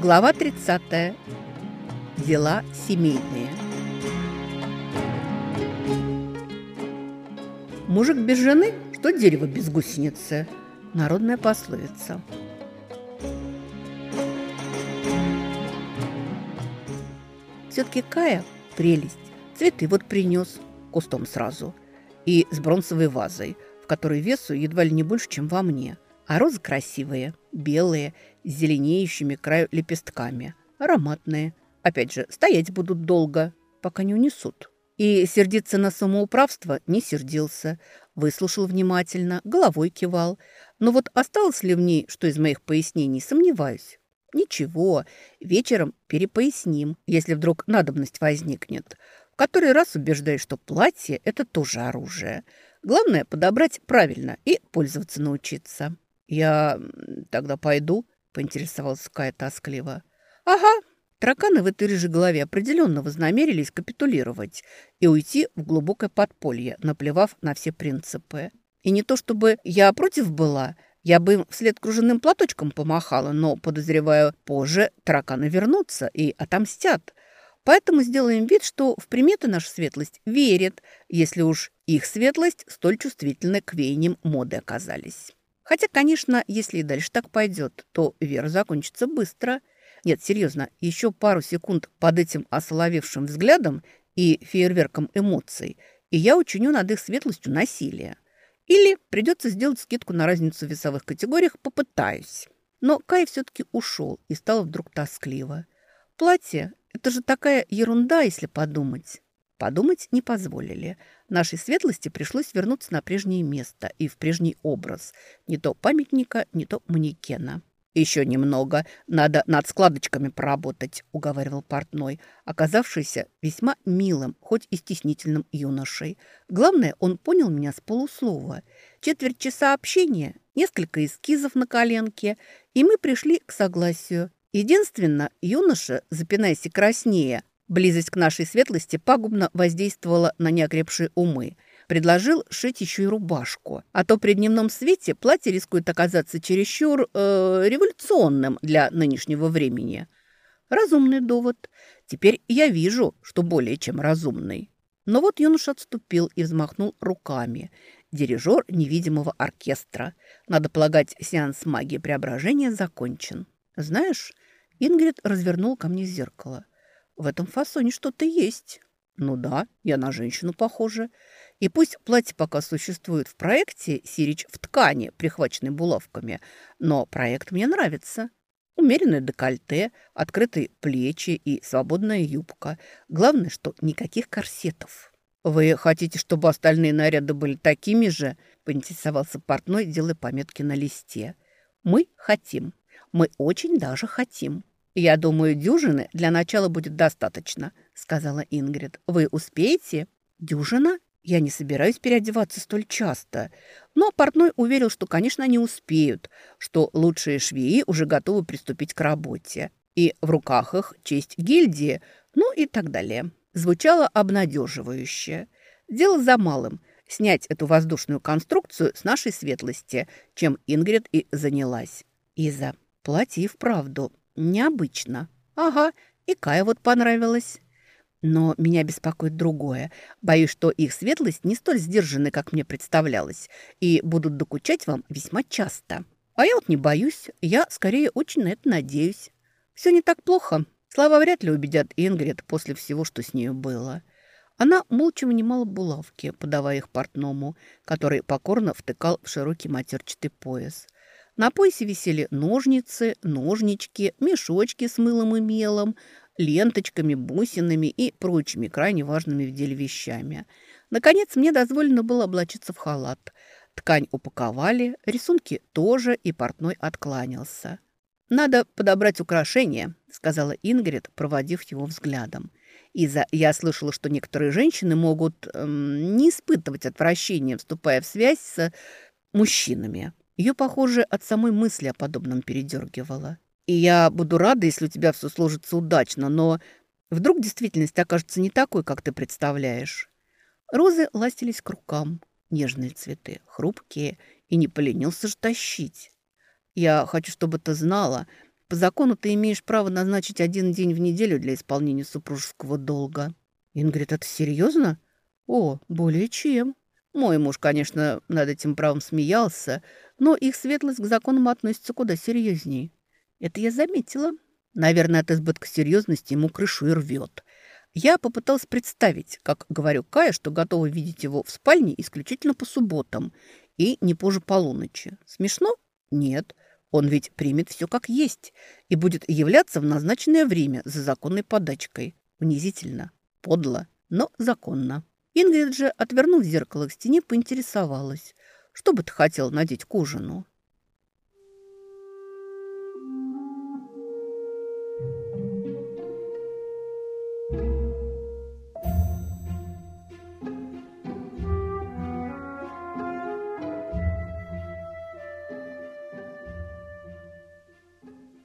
Глава 30. Дела семейные. Мужик без жены, что дерево без гусеницы. Народная пословица. Все-таки Кая – прелесть. Цветы вот принес, кустом сразу. И с бронзовой вазой, в которой весу едва ли не больше, чем во мне. А розы красивые, белые, с зеленеющими краю лепестками. Ароматные. Опять же, стоять будут долго, пока не унесут. И сердиться на самоуправство не сердился. Выслушал внимательно, головой кивал. Но вот осталось ли в ней, что из моих пояснений, сомневаюсь. Ничего, вечером перепоясним, если вдруг надобность возникнет. В который раз убеждаюсь, что платье – это тоже оружие. Главное – подобрать правильно и пользоваться научиться. «Я тогда пойду?» – поинтересовался Кая тоскливо. «Ага». Тараканы в этой рыжей голове определенно вознамерились капитулировать и уйти в глубокое подполье, наплевав на все принципы. И не то чтобы я против была – я бы им вслед кружевным платочком помахала, но, подозреваю, позже тараканы вернутся и отомстят. Поэтому сделаем вид, что в приметы наша светлость верит, если уж их светлость столь чувствительны к веяниям моды оказались. Хотя, конечно, если и дальше так пойдет, то вера закончится быстро. Нет, серьезно, еще пару секунд под этим осоловевшим взглядом и фейерверком эмоций, и я учиню над их светлостью насилие. Или придется сделать скидку на разницу в весовых категориях, попытаюсь. Но Кай все-таки ушел и стало вдруг тоскливо. Платье – это же такая ерунда, если подумать. Подумать не позволили. Нашей светлости пришлось вернуться на прежнее место и в прежний образ. Не то памятника, не то манекена. «Еще немного. Надо над складочками поработать», – уговаривал портной, оказавшийся весьма милым, хоть и стеснительным юношей. Главное, он понял меня с полуслова. Четверть часа общения, несколько эскизов на коленке, и мы пришли к согласию. Единственно, юноша, запинаясь и краснея, близость к нашей светлости пагубно воздействовала на неокрепшие умы – предложил шить еще и рубашку. А то при дневном свете платье рискует оказаться чересчур э, революционным для нынешнего времени. Разумный довод. Теперь я вижу, что более чем разумный. Но вот юноша отступил и взмахнул руками. Дирижер невидимого оркестра. Надо полагать, сеанс магии преображения закончен. Знаешь, Ингрид развернул ко мне зеркало. В этом фасоне что-то есть. Ну да, я на женщину похожа. И пусть платье пока существует в проекте «Сирич в ткани», прихваченной булавками, но проект мне нравится. Умеренное декольте, открытые плечи и свободная юбка. Главное, что никаких корсетов. «Вы хотите, чтобы остальные наряды были такими же?» – поинтересовался портной, делая пометки на листе. «Мы хотим. Мы очень даже хотим». «Я думаю, дюжины для начала будет достаточно», – сказала Ингрид. «Вы успеете?» «Дюжина?» Я не собираюсь переодеваться столь часто. Но портной уверил, что, конечно, они успеют, что лучшие швеи уже готовы приступить к работе. И в руках их честь гильдии, ну и так далее. Звучало обнадеживающе. Дело за малым – снять эту воздушную конструкцию с нашей светлости, чем Ингрид и занялась. Иза, платье вправду необычно. Ага, и Кая вот понравилось. Но меня беспокоит другое. Боюсь, что их светлость не столь сдержаны, как мне представлялось, и будут докучать вам весьма часто. А я вот не боюсь, я скорее очень на это надеюсь. Все не так плохо. Слова вряд ли убедят Ингрид после всего, что с нею было. Она молча вынимала булавки, подавая их портному, который покорно втыкал в широкий матерчатый пояс. На поясе висели ножницы, ножнички, мешочки с мылом и мелом, ленточками, бусинами и прочими крайне важными в деле вещами. Наконец, мне дозволено было облачиться в халат. Ткань упаковали, рисунки тоже, и портной откланялся. «Надо подобрать украшения», — сказала Ингрид, проводив его взглядом. «Иза, я слышала, что некоторые женщины могут эм, не испытывать отвращения, вступая в связь с мужчинами». Ее, похоже, от самой мысли о подобном передергивало. И я буду рада, если у тебя все сложится удачно, но вдруг действительность окажется не такой, как ты представляешь. Розы ластились к рукам, нежные цветы, хрупкие, и не поленился же тащить. Я хочу, чтобы ты знала, По закону ты имеешь право назначить один день в неделю для исполнения супружеского долга. Ингрид, это серьезно? О, более чем. Мой муж, конечно, над этим правом смеялся, но их светлость к законам относится куда серьезнее. Это я заметила. Наверное, от избытка серьезности ему крышу и рвет. Я попыталась представить, как говорю Кая, что готова видеть его в спальне исключительно по субботам и не позже полуночи. Смешно? Нет. Он ведь примет все как есть и будет являться в назначенное время за законной подачкой. Унизительно, подло, но законно. Ингрид же, отвернув зеркало к стене, поинтересовалась. Что бы ты хотел надеть к ужину?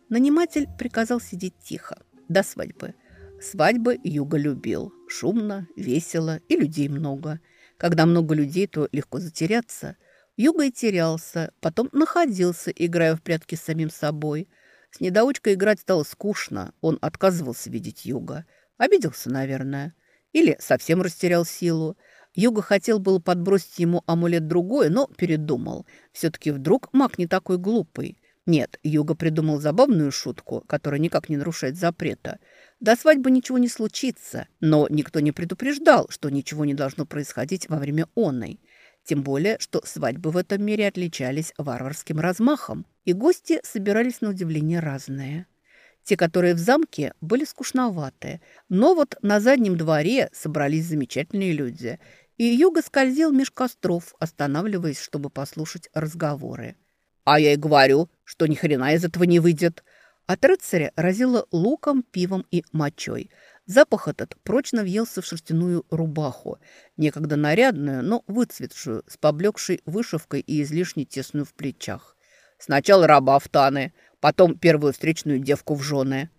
Наниматель приказал сидеть тихо до свадьбы. Свадьбы Юга любил. Шумно, весело и людей много. Когда много людей, то легко затеряться. Юга и терялся, потом находился, играя в прятки с самим собой. С недоучкой играть стало скучно. Он отказывался видеть Юга. Обиделся, наверное. Или совсем растерял силу. Юга хотел было подбросить ему амулет другой, но передумал. Все-таки вдруг маг не такой глупый. Нет, Юга придумал забавную шутку, которая никак не нарушает запрета. До свадьбы ничего не случится, но никто не предупреждал, что ничего не должно происходить во время онной. Тем более, что свадьбы в этом мире отличались варварским размахом, и гости собирались на удивление разные. Те, которые в замке, были скучноватые, но вот на заднем дворе собрались замечательные люди, и Юга скользил меж костров, останавливаясь, чтобы послушать разговоры. «А я и говорю, что ни хрена из этого не выйдет». От рыцаря разило луком, пивом и мочой. Запах этот прочно въелся в шерстяную рубаху, некогда нарядную, но выцветшую, с поблекшей вышивкой и излишне тесную в плечах. Сначала раба в потом первую встречную девку в жены.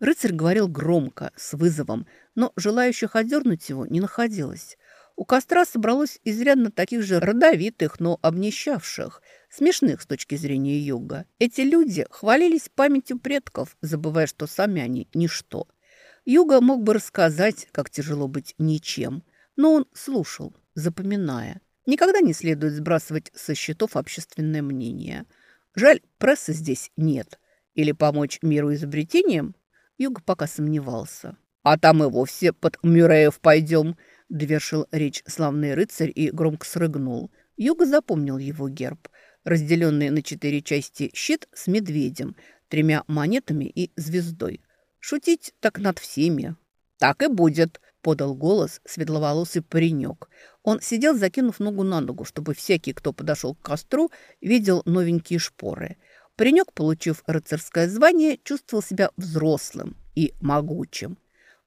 Рыцарь говорил громко, с вызовом, но желающих одернуть его не находилось. У костра собралось изрядно таких же родовитых, но обнищавших, смешных с точки зрения юга. Эти люди хвалились памятью предков, забывая, что сами они – ничто. Юга мог бы рассказать, как тяжело быть ничем, но он слушал, запоминая. Никогда не следует сбрасывать со счетов общественное мнение. Жаль, прессы здесь нет. Или помочь миру изобретением? Юга пока сомневался. «А там и вовсе под Мюреев пойдем», – довершил речь славный рыцарь и громко срыгнул. Юга запомнил его герб – разделенный на четыре части щит с медведем, тремя монетами и звездой. Шутить так над всеми. «Так и будет», — подал голос светловолосый паренек. Он сидел, закинув ногу на ногу, чтобы всякий, кто подошел к костру, видел новенькие шпоры. Паренек, получив рыцарское звание, чувствовал себя взрослым и могучим.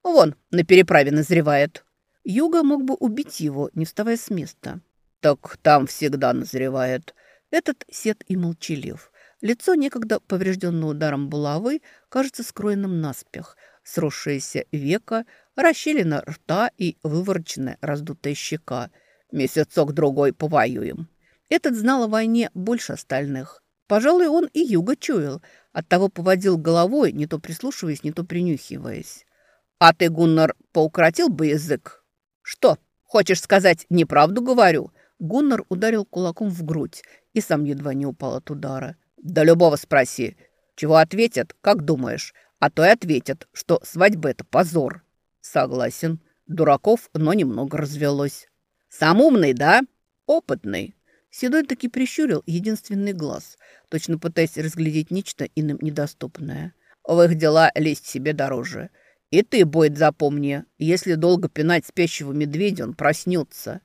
«Вон, на переправе назревает». Юга мог бы убить его, не вставая с места. «Так там всегда назревает», этот сед и молчалив. Лицо, некогда поврежденное ударом булавы, кажется скроенным наспех. Сросшееся века, расщелина рта и вывороченная раздутая щека. Месяцок-другой повоюем. Этот знал о войне больше остальных. Пожалуй, он и юга чуял. Оттого поводил головой, не то прислушиваясь, не то принюхиваясь. «А ты, Гуннар, поукротил бы язык?» «Что, хочешь сказать, неправду говорю?» Гуннар ударил кулаком в грудь и сам едва не упал от удара. «Да любого спроси. Чего ответят, как думаешь? А то и ответят, что свадьба — это позор». «Согласен. Дураков, но немного развелось». «Сам умный, да?» «Опытный». Седой таки прищурил единственный глаз, точно пытаясь разглядеть нечто иным недоступное. «В их дела лезть себе дороже. И ты, Бойд, запомни, если долго пинать спящего медведя, он проснется».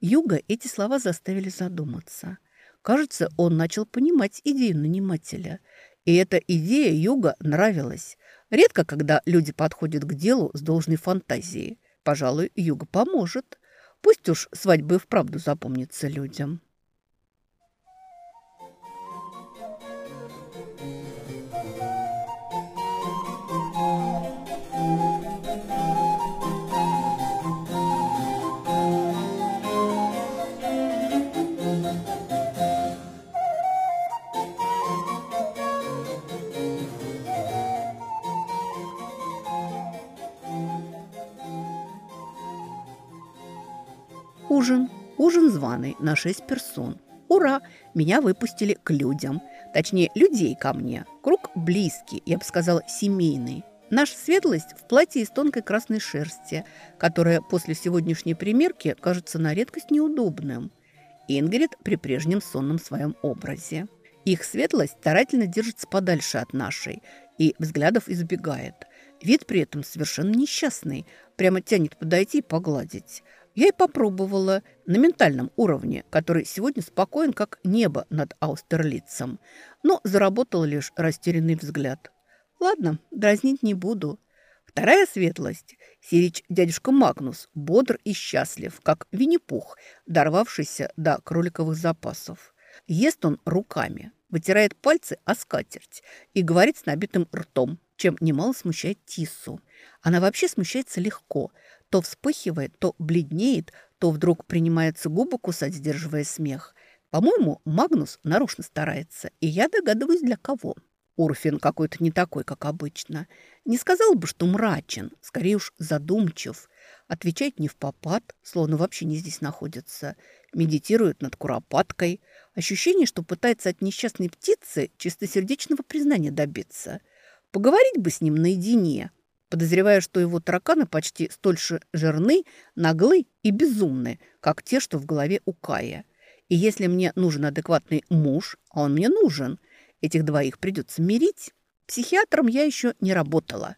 Юга эти слова заставили задуматься. Кажется, он начал понимать идею нанимателя. И эта идея Юга нравилась. Редко, когда люди подходят к делу с должной фантазией. Пожалуй, Юга поможет. Пусть уж свадьбы вправду запомнится людям. Званый на шесть персон. Ура! Меня выпустили к людям. Точнее, людей ко мне. Круг близкий, я бы сказала, семейный. Наша светлость в платье из тонкой красной шерсти, которая после сегодняшней примерки кажется на редкость неудобным. Ингрид при прежнем сонном своем образе. Их светлость старательно держится подальше от нашей и взглядов избегает. Вид при этом совершенно несчастный, прямо тянет подойти и погладить. Я и попробовала на ментальном уровне, который сегодня спокоен, как небо над Аустерлицем, но заработал лишь растерянный взгляд. Ладно, дразнить не буду. Вторая светлость – сирич дядюшка Магнус, бодр и счастлив, как Винни-Пух, дорвавшийся до кроликовых запасов. Ест он руками, вытирает пальцы о скатерть и говорит с набитым ртом, чем немало смущает Тиссу. Она вообще смущается легко, то вспыхивает, то бледнеет, то вдруг принимается губы кусать, сдерживая смех. По-моему, Магнус нарочно старается, и я догадываюсь, для кого. Урфин какой-то не такой, как обычно. Не сказал бы, что мрачен, скорее уж задумчив. Отвечает не в попад, словно вообще не здесь находится. Медитирует над куропаткой. Ощущение, что пытается от несчастной птицы чистосердечного признания добиться. Поговорить бы с ним наедине. Подозревая, что его тараканы почти столь же жирны, наглы и безумны, как те, что в голове у Кая. И если мне нужен адекватный муж, а он мне нужен – Этих двоих придется мирить. Психиатром я еще не работала.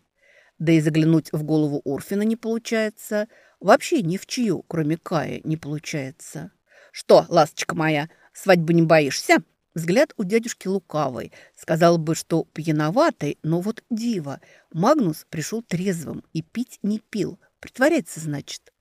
Да и заглянуть в голову Орфина не получается. Вообще ни в чью, кроме Кая, не получается. «Что, ласточка моя, свадьбы не боишься?» Взгляд у дядюшки лукавый. Сказал бы, что пьяноватый, но вот диво. Магнус пришел трезвым и пить не пил. Притворяется, значит.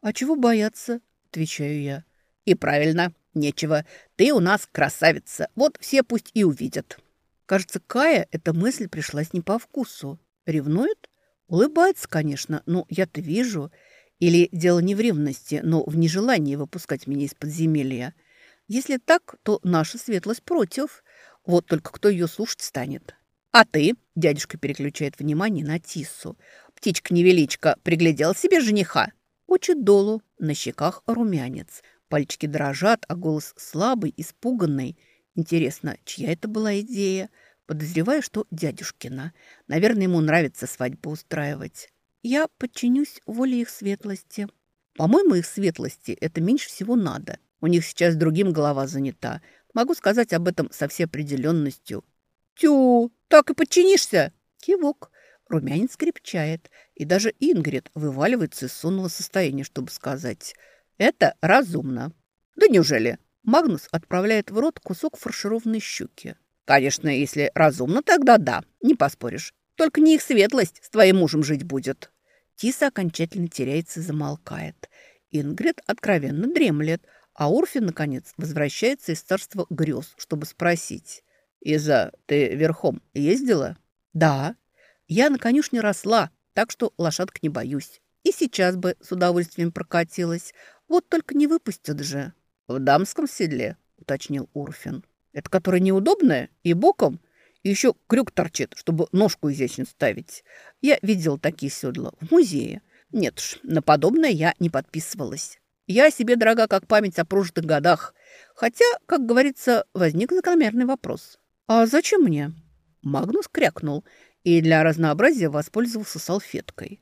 «А чего бояться?» – отвечаю я. «И правильно. Нечего. Ты у нас красавица. Вот все пусть и увидят. Кажется, Кая эта мысль пришлась не по вкусу. Ревнует? Улыбается, конечно, но я-то вижу. Или дело не в ревности, но в нежелании выпускать меня из подземелья. Если так, то наша светлость против. Вот только кто ее слушать станет? А ты, дядюшка переключает внимание на Тису. Птичка-невеличка приглядел себе жениха. Учит долу, на щеках румянец. Пальчики дрожат, а голос слабый, испуганный. Интересно, чья это была идея? Подозреваю, что дядюшкина. Наверное, ему нравится свадьбу устраивать. Я подчинюсь воле их светлости. По-моему, их светлости это меньше всего надо. У них сейчас другим голова занята. Могу сказать об этом со всей определенностью. «Тю, так и подчинишься?» Кивок. Румянец крепчает. И даже Ингрид вываливается из сонного состояния, чтобы сказать – это разумно. Да неужели? Магнус отправляет в рот кусок фаршированной щуки. Конечно, если разумно, тогда да, не поспоришь. Только не их светлость с твоим мужем жить будет. Тиса окончательно теряется и замолкает. Ингрид откровенно дремлет, а Урфин, наконец, возвращается из царства грез, чтобы спросить. «Иза, ты верхом ездила?» «Да. Я на конюшне росла, так что лошадок не боюсь. И сейчас бы с удовольствием прокатилась. Вот только не выпустят же. В дамском седле, уточнил Урфин. Это которое неудобное и боком, и еще крюк торчит, чтобы ножку изящно ставить. Я видел такие седла в музее. Нет уж, на подобное я не подписывалась. Я себе дорога как память о прожитых годах. Хотя, как говорится, возник закономерный вопрос. А зачем мне? Магнус крякнул и для разнообразия воспользовался салфеткой.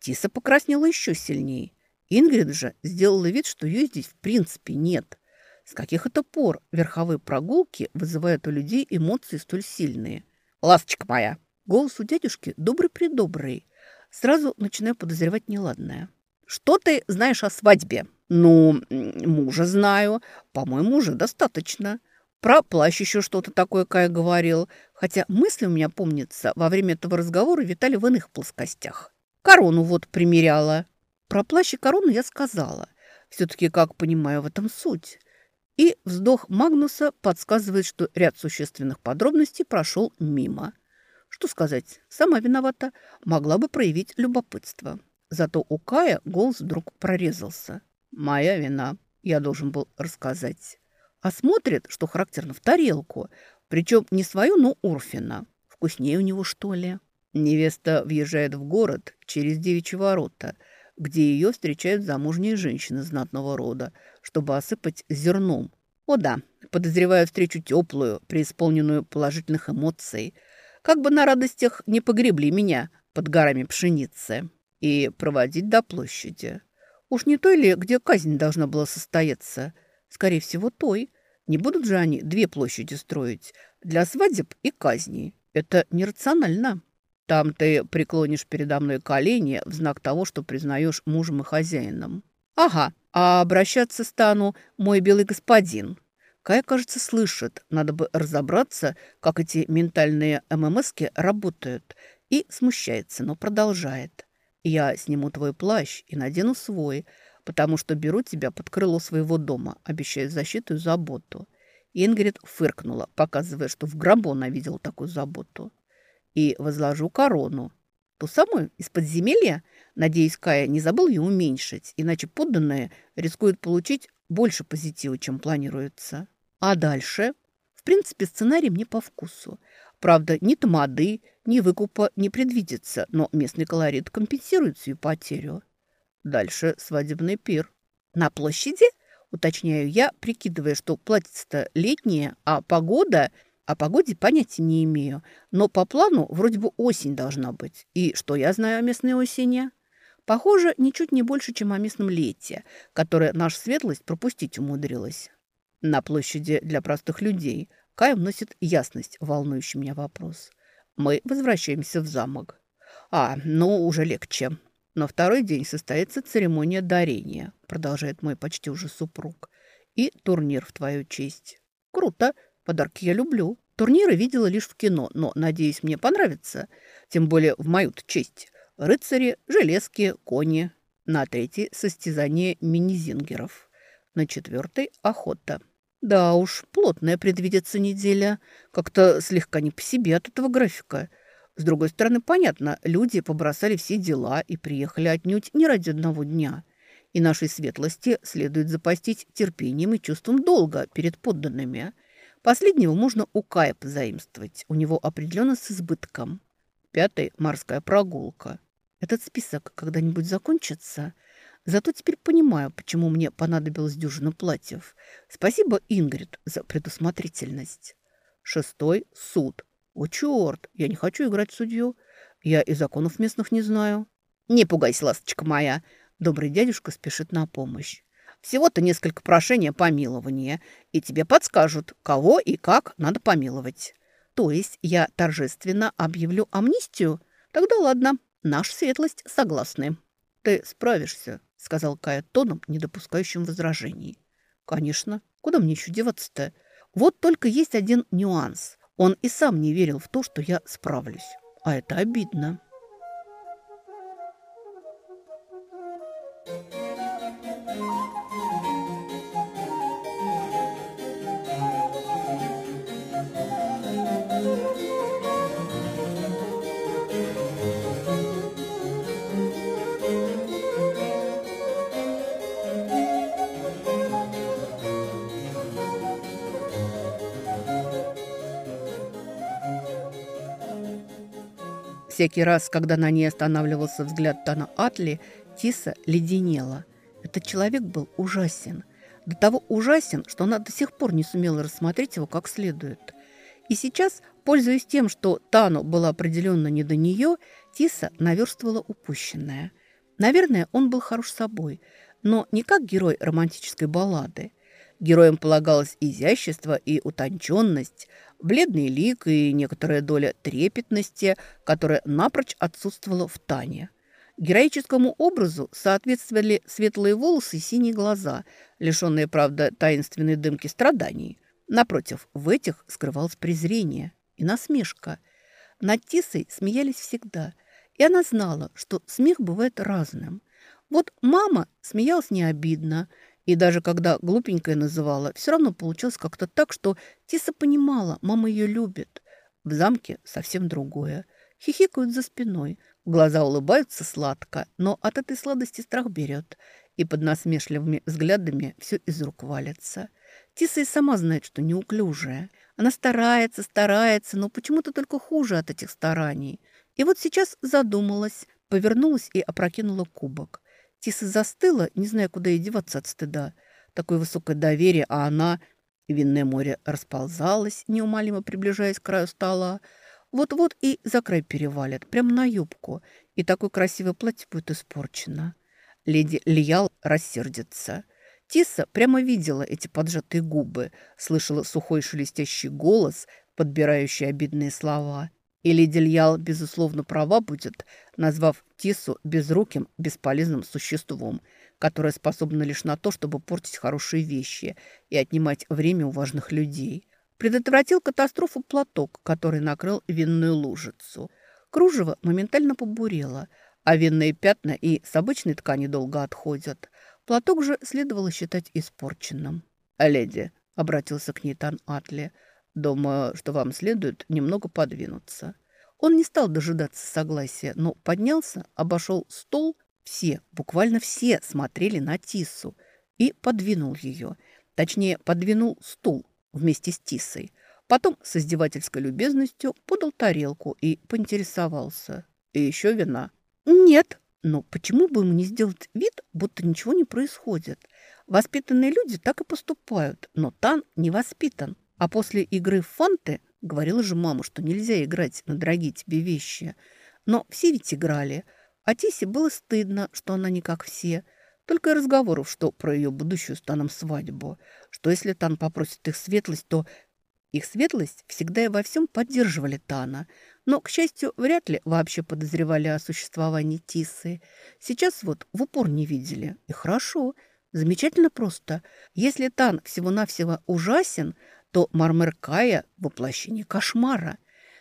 Тиса покраснела еще сильнее. Ингрид же сделала вид, что ее здесь в принципе нет. С каких это пор верховые прогулки вызывают у людей эмоции столь сильные? «Ласточка моя!» Голос у дядюшки добрый-предобрый. Сразу начинаю подозревать неладное. «Что ты знаешь о свадьбе?» «Ну, мужа знаю. По-моему, уже достаточно. Про плащ еще что-то такое Кая говорил. Хотя мысли у меня, помнится, во время этого разговора витали в иных плоскостях. Корону вот примеряла». Про плащ и корону я сказала. Все-таки, как понимаю, в этом суть. И вздох Магнуса подсказывает, что ряд существенных подробностей прошел мимо. Что сказать, сама виновата, могла бы проявить любопытство. Зато у Кая голос вдруг прорезался. «Моя вина, я должен был рассказать». А смотрит, что характерно, в тарелку. Причем не свою, но Урфина. Вкуснее у него, что ли? Невеста въезжает в город через девичьи ворота – где ее встречают замужние женщины знатного рода, чтобы осыпать зерном. О да, подозреваю встречу теплую, преисполненную положительных эмоций. Как бы на радостях не погребли меня под горами пшеницы. И проводить до площади. Уж не той ли, где казнь должна была состояться? Скорее всего, той. Не будут же они две площади строить для свадеб и казней. Это нерационально. Там ты преклонишь передо мной колени в знак того, что признаешь мужем и хозяином. Ага, а обращаться стану мой белый господин. Кая, кажется, слышит. Надо бы разобраться, как эти ментальные ММСки работают. И смущается, но продолжает. Я сниму твой плащ и надену свой, потому что беру тебя под крыло своего дома, обещая защиту и заботу. Ингрид фыркнула, показывая, что в гробу она видела такую заботу. И возложу корону. Ту самую из подземелья? Надеюсь, Кая не забыл ее уменьшить, иначе подданные рискуют получить больше позитива, чем планируется. А дальше? В принципе, сценарий мне по вкусу. Правда, ни тамады, ни выкупа не предвидится, но местный колорит компенсирует всю потерю. Дальше свадебный пир. На площади? Уточняю я, прикидывая, что платье-то летнее, а погода... О погоде понятия не имею, но по плану вроде бы осень должна быть. И что я знаю о местной осени? Похоже, ничуть не больше, чем о местном лете, которое наша светлость пропустить умудрилась. На площади для простых людей Кай вносит ясность волнующий меня вопрос. Мы возвращаемся в замок. А, ну, уже легче. На второй день состоится церемония дарения, продолжает мой почти уже супруг, и турнир в твою честь. Круто, подарки я люблю. Турниры видела лишь в кино, но, надеюсь, мне понравится. Тем более в мою честь. Рыцари, железки, кони. На третий – состязание мини-зингеров. На четвертый – охота. Да уж, плотная предвидится неделя. Как-то слегка не по себе от этого графика – с другой стороны, понятно, люди побросали все дела и приехали отнюдь не ради одного дня. И нашей светлости следует запастить терпением и чувством долга перед подданными. Последнего можно у Кая позаимствовать. У него определенно с избытком. Пятый – морская прогулка. Этот список когда-нибудь закончится? Зато теперь понимаю, почему мне понадобилось дюжина платьев. Спасибо, Ингрид, за предусмотрительность. Шестой – суд – «О, черт! Я не хочу играть в судью. Я и законов местных не знаю». «Не пугайся, ласточка моя!» Добрый дядюшка спешит на помощь. «Всего-то несколько прошений о помиловании, и тебе подскажут, кого и как надо помиловать. То есть я торжественно объявлю амнистию? Тогда ладно, наша светлость согласны». «Ты справишься», — сказал Кая тоном, не допускающим возражений. «Конечно. Куда мне еще деваться-то? Вот только есть один нюанс. Он и сам не верил в то, что я справлюсь. А это обидно. Всякий раз, когда на ней останавливался взгляд Тана Атли, Тиса леденела. Этот человек был ужасен. До того ужасен, что она до сих пор не сумела рассмотреть его как следует. И сейчас, пользуясь тем, что Тану было определенно не до нее, Тиса наверстывала упущенное. Наверное, он был хорош собой, но не как герой романтической баллады. Героям полагалось изящество и утонченность, бледный лик и некоторая доля трепетности, которая напрочь отсутствовала в Тане. Героическому образу соответствовали светлые волосы и синие глаза, лишенные, правда, таинственной дымки страданий. Напротив, в этих скрывалось презрение и насмешка. Над Тисой смеялись всегда, и она знала, что смех бывает разным. Вот мама смеялась не обидно, и даже когда глупенькая называла, все равно получилось как-то так, что Тиса понимала, мама ее любит. В замке совсем другое. Хихикают за спиной, глаза улыбаются сладко, но от этой сладости страх берет, и под насмешливыми взглядами все из рук валится. Тиса и сама знает, что неуклюжая. Она старается, старается, но почему-то только хуже от этих стараний. И вот сейчас задумалась, повернулась и опрокинула кубок. Тиса застыла, не зная, куда ей деваться от стыда. Такое высокое доверие, а она... Винное море расползалось, неумолимо приближаясь к краю стола. Вот-вот и за край перевалит, прямо на юбку. И такое красивое платье будет испорчено. Леди Лиял рассердится. Тиса прямо видела эти поджатые губы, слышала сухой шелестящий голос, подбирающий обидные слова. И леди безусловно, права будет, назвав Тису безруким, бесполезным существом, которое способно лишь на то, чтобы портить хорошие вещи и отнимать время у важных людей. Предотвратил катастрофу платок, который накрыл винную лужицу. Кружево моментально побурело – а винные пятна и с обычной ткани долго отходят. Платок же следовало считать испорченным. «Леди», — обратился к ней Тан Атли, — «думаю, что вам следует немного подвинуться». Он не стал дожидаться согласия, но поднялся, обошел стол. Все, буквально все смотрели на Тису и подвинул ее. Точнее, подвинул стул вместе с Тисой. Потом с издевательской любезностью подал тарелку и поинтересовался. «И еще вина?» «Нет». Но почему бы ему не сделать вид, будто ничего не происходит? Воспитанные люди так и поступают, но Тан не воспитан. А после игры в фанты говорила же мама, что нельзя играть на дорогие тебе вещи. Но все ведь играли. А Тисе было стыдно, что она не как все. Только и разговоров, что про ее будущую с Таном свадьбу. Что если Тан попросит их светлость, то их светлость всегда и во всем поддерживали Тана – но, к счастью, вряд ли вообще подозревали о существовании Тисы. Сейчас вот в упор не видели. И хорошо, замечательно просто. Если Тан всего-навсего ужасен, то Мармер Кая – воплощение кошмара.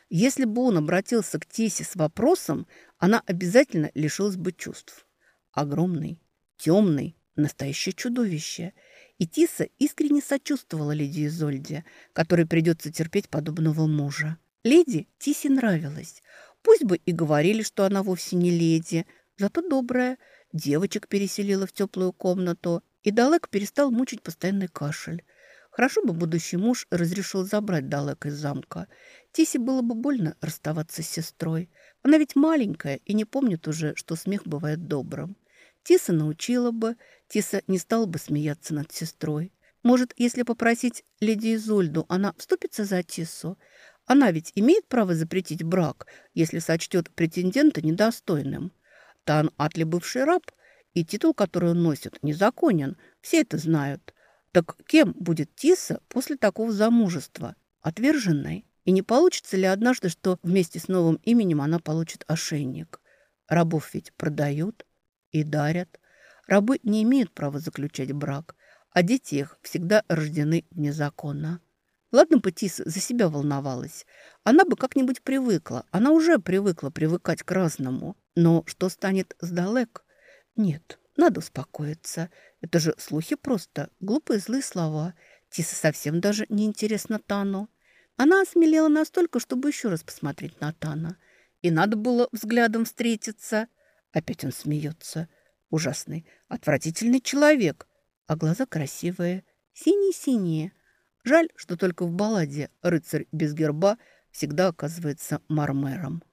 Если бы он обратился к Тисе с вопросом, она обязательно лишилась бы чувств. Огромный, темный, настоящее чудовище. И Тиса искренне сочувствовала леди Изольде, которой придется терпеть подобного мужа. Леди Тисе нравилась. Пусть бы и говорили, что она вовсе не леди, зато добрая. Девочек переселила в теплую комнату, и Далек перестал мучить постоянный кашель. Хорошо бы будущий муж разрешил забрать Далек из замка. Тисе было бы больно расставаться с сестрой. Она ведь маленькая и не помнит уже, что смех бывает добрым. Тиса научила бы, Тиса не стала бы смеяться над сестрой. Может, если попросить леди Изольду, она вступится за Тису? Она ведь имеет право запретить брак, если сочтет претендента недостойным. Тан Атли бывший раб, и титул, который он носит, незаконен. Все это знают. Так кем будет Тиса после такого замужества? Отверженной? И не получится ли однажды, что вместе с новым именем она получит ошейник? Рабов ведь продают и дарят. Рабы не имеют права заключать брак, а дети их всегда рождены незаконно. Ладно бы Тис за себя волновалась. Она бы как-нибудь привыкла. Она уже привыкла привыкать к разному. Но что станет с Далек? Нет, надо успокоиться. Это же слухи просто, глупые злые слова. Тиса совсем даже не интересна Тану. Она осмелела настолько, чтобы еще раз посмотреть на Тана. И надо было взглядом встретиться. Опять он смеется. Ужасный, отвратительный человек. А глаза красивые, синие-синие. Жаль, что только в балладе рыцарь без герба всегда оказывается мармером.